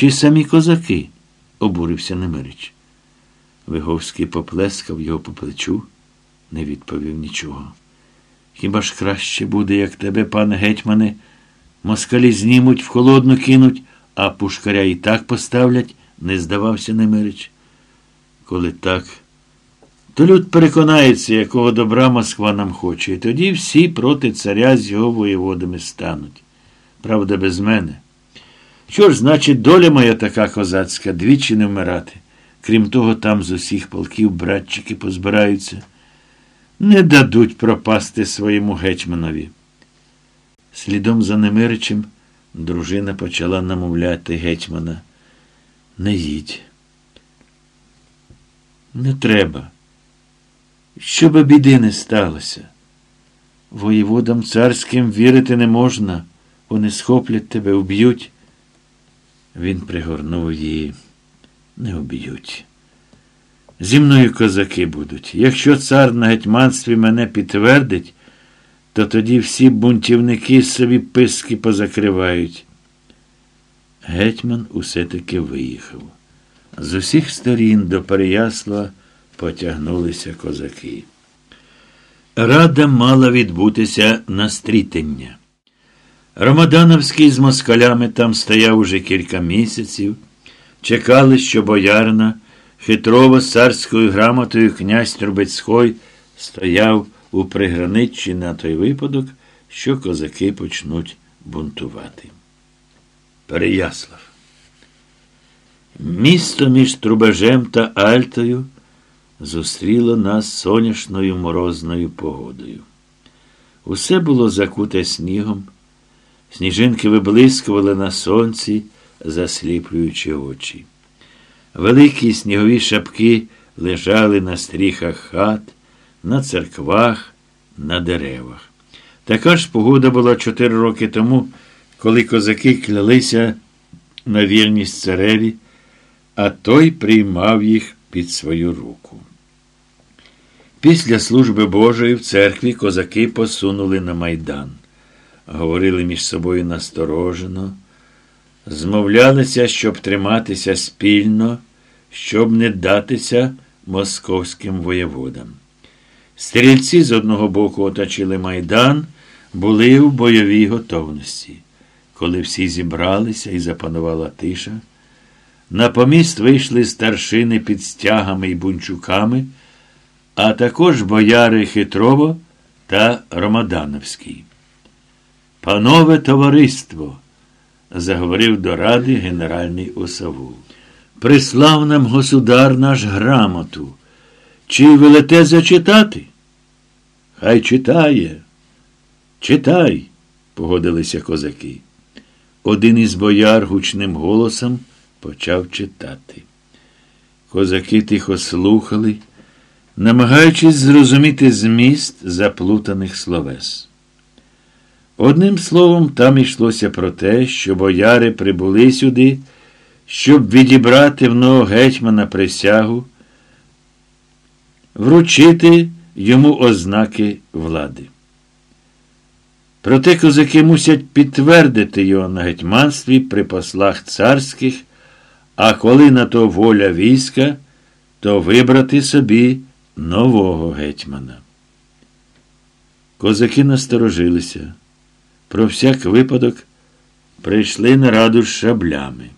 Чи самі козаки? обурився Немирич. Виговський поплескав його по плечу, не відповів нічого. Хіба ж краще буде, як тебе, пане гетьмане, москалі знімуть, в холодну кинуть, а пушкаря і так поставлять, не здавався Немирич. Коли так, то люд переконається, якого добра Москва нам хоче, і тоді всі проти царя з його воєводами стануть. Правда, без мене. Що ж, значить, доля моя така козацька, двічі не вмирати. Крім того, там з усіх полків братчики позбираються. Не дадуть пропасти своєму гетьманові. Слідом за Немиричем дружина почала намовляти гетьмана. Не їдь. Не треба. Щоби біди не сталося. Воєводам царським вірити не можна. Вони схоплять тебе, уб'ють. Він пригорнув її. Не уб'ють. Зі мною козаки будуть. Якщо цар на гетьманстві мене підтвердить, то тоді всі бунтівники собі писки позакривають. Гетьман усе таки виїхав. З усіх сторін до Переясла потягнулися козаки. Рада мала відбутися на стрітення. Ромадановський з москалями там стояв уже кілька місяців. Чекали, що боярна, хитрово з царською грамотою князь Трубецькой стояв у приграниччі на той випадок, що козаки почнуть бунтувати. Переяслав. Місто між Трубежем та Альтою зустріло нас сонячною морозною погодою. Усе було закуте снігом, сніжинки виблискували на сонці, засліплюючи очі. Великі снігові шапки лежали на стріхах хат, на церквах, на деревах. Така ж погода була чотири роки тому, коли козаки клялися на вірність цареві, а той приймав їх під свою руку. Після служби Божої в церкві козаки посунули на майдан, говорили між собою насторожено, змовлялися, щоб триматися спільно, щоб не датися московським воєводам. Стрільці з одного боку оточили майдан, були в бойовій готовності. Коли всі зібралися і запанувала тиша, на поміст вийшли старшини під стягами і бунчуками, а також бояри Хитрово та Ромадановський. Панове товариство, заговорив до ради генеральний Осавул. Прислав нам государ наш грамоту. Чи велете зачитати? Хай читає. Читай, погодилися козаки. Один із бояр гучним голосом почав читати. Козаки тихо слухали, намагаючись зрозуміти зміст заплутаних словес. Одним словом, там йшлося про те, що бояри прибули сюди, щоб відібрати в нового гетьмана присягу, вручити йому ознаки влади. Проте козаки мусять підтвердити його на гетьманстві при послах царських, а коли на то воля війська, то вибрати собі нового гетьмана. Козаки насторожилися. Про всяк випадок прийшли на раду з шаблями.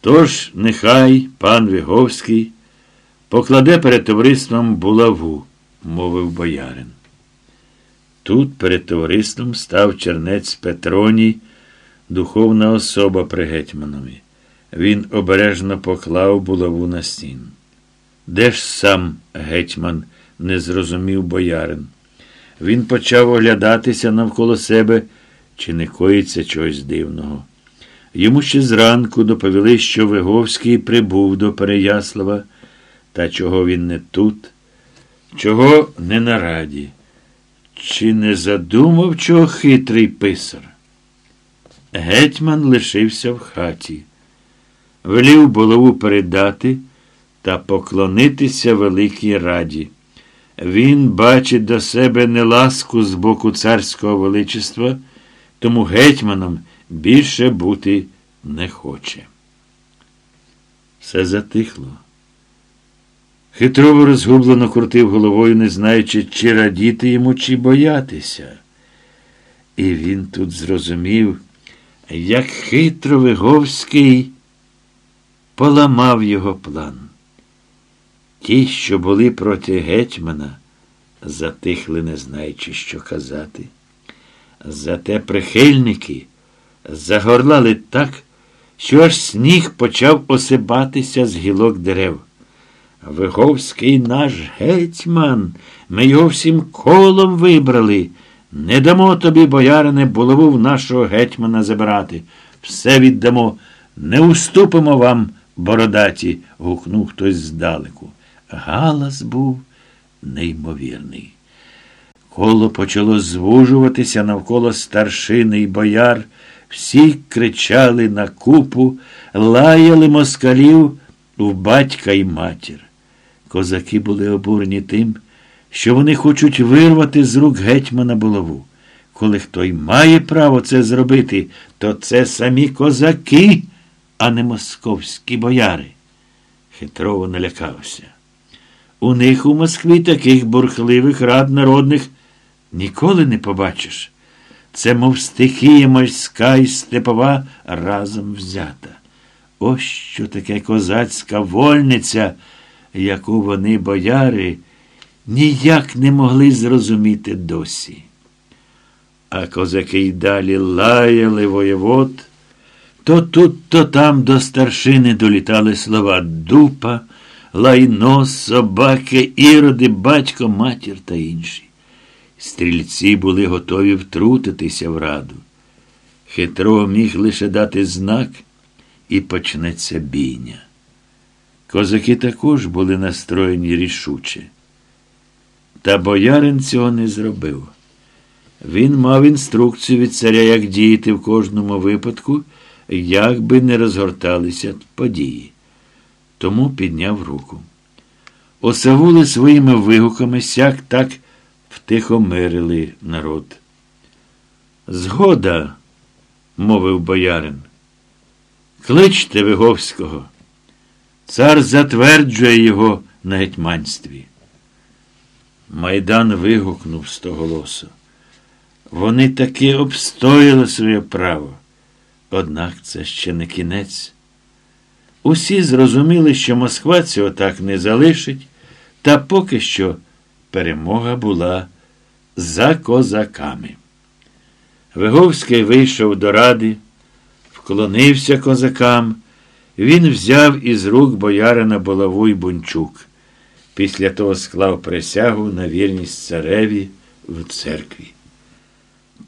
Тож нехай пан Віговський покладе перед товариством булаву, мовив боярин. Тут перед товариством став чернець Петроній, духовна особа при гетьманові. Він обережно поклав булаву на стін. Де ж сам гетьман? не зрозумів боярин. Він почав оглядатися навколо себе, чи не коїться чогось дивного. Йому ще зранку доповіли, що Виговський прибув до Переяслава, та чого він не тут, чого не на раді. Чи не задумав чого хитрий писар? Гетьман лишився в хаті, велів булаву передати та поклонитися Великій Раді. Він бачить до себе неласку з боку царського величества, тому гетьманом більше бути не хоче. Все затихло. Хитрово розгублено крутив головою, не знаючи, чи радіти йому, чи боятися. І він тут зрозумів, як хитро Виговський поламав його план. Ті, що були проти гетьмана, затихли, не знаючи, що казати. Зате прихильники загорлали так, що аж сніг почав осипатися з гілок дерев. Виговський наш гетьман, ми його всім колом вибрали. Не дамо тобі, боярине, булаву в нашого гетьмана забирати. Все віддамо, не уступимо вам, бородаті, гукнув хтось здалеку. Галас був неймовірний. Коло почало звужуватися навколо старшини й бояр. Всі кричали на купу, лаяли москалів в батька й матір. Козаки були обурені тим, що вони хочуть вирвати з рук гетьмана булаву. Коли хто й має право це зробити, то це самі козаки, а не московські бояри. Хитрово налякався. У них у Москві таких бурхливих рад народних ніколи не побачиш. Це, мов стихія морська і степова разом взята. Ось що таке козацька вольниця, яку вони, бояри, ніяк не могли зрозуміти досі. А козаки й далі лаяли воєвод, то тут, то там до старшини долітали слова дупа, лайно, собаки, іроди, батько, матір та інші. Стрільці були готові втрутитися в раду. Хитро міг лише дати знак, і почнеться бійня. Козаки також були настроєні рішуче. Та боярин цього не зробив. Він мав інструкцію від царя, як діяти в кожному випадку, як би не розгорталися події. Тому підняв руку. Осавули своїми вигуками сяк так втихомирили народ. Згода, мовив боярин. Кличте Виговського. Цар затверджує його на гетьманстві. Майдан вигукнув стоголосо. Вони таки обстояли своє право. Однак це ще не кінець. Усі зрозуміли, що Москва цього так не залишить, та поки що перемога була за козаками. Виговський вийшов до ради, вклонився козакам. Він взяв із рук боярина булаву й бунчук. Після того склав присягу на вірність цареві в церкві.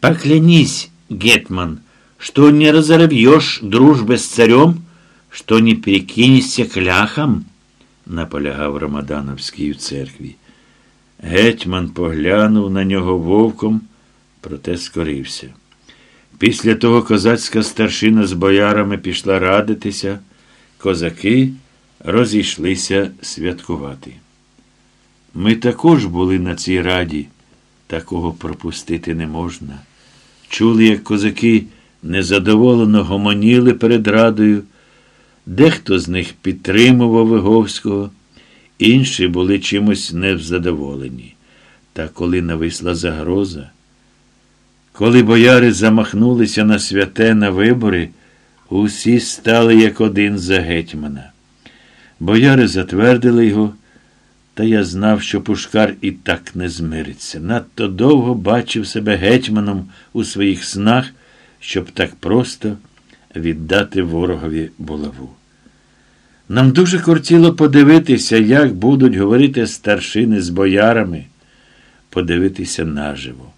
Поклянись, гетман, что не разорвешь дружбы с царем, что не перекинешься кляхом, наполягав Рамадановський в церкві. Гетьман поглянув на нього вовком, проте скорився. Після того козацька старшина з боярами пішла радитися, козаки розійшлися святкувати. Ми також були на цій раді, такого пропустити не можна. Чули, як козаки незадоволено гомоніли перед радою, дехто з них підтримував Виговського, інші були чимось невзадоволені. Та коли нависла загроза, коли бояри замахнулися на святе на вибори, усі стали як один за гетьмана. Бояри затвердили його, та я знав, що Пушкар і так не змириться. Надто довго бачив себе гетьманом у своїх снах, щоб так просто віддати ворогові булаву. Нам дуже кортіло подивитися, як будуть говорити старшини з боярами, подивитися наживо.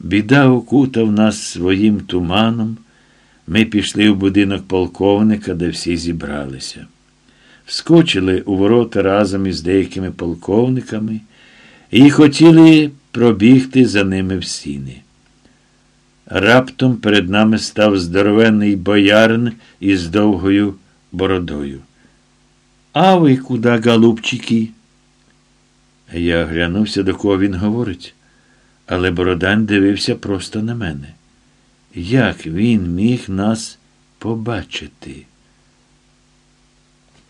Біда окутав нас своїм туманом. Ми пішли в будинок полковника, де всі зібралися. Вскочили у ворота разом із деякими полковниками і хотіли пробігти за ними в сіни. Раптом перед нами став здоровенний боярин із довгою бородою. А ви куди, голубчики? Я оглянувся, до кого він говорить, але Бородань дивився просто на мене. Як він міг нас побачити.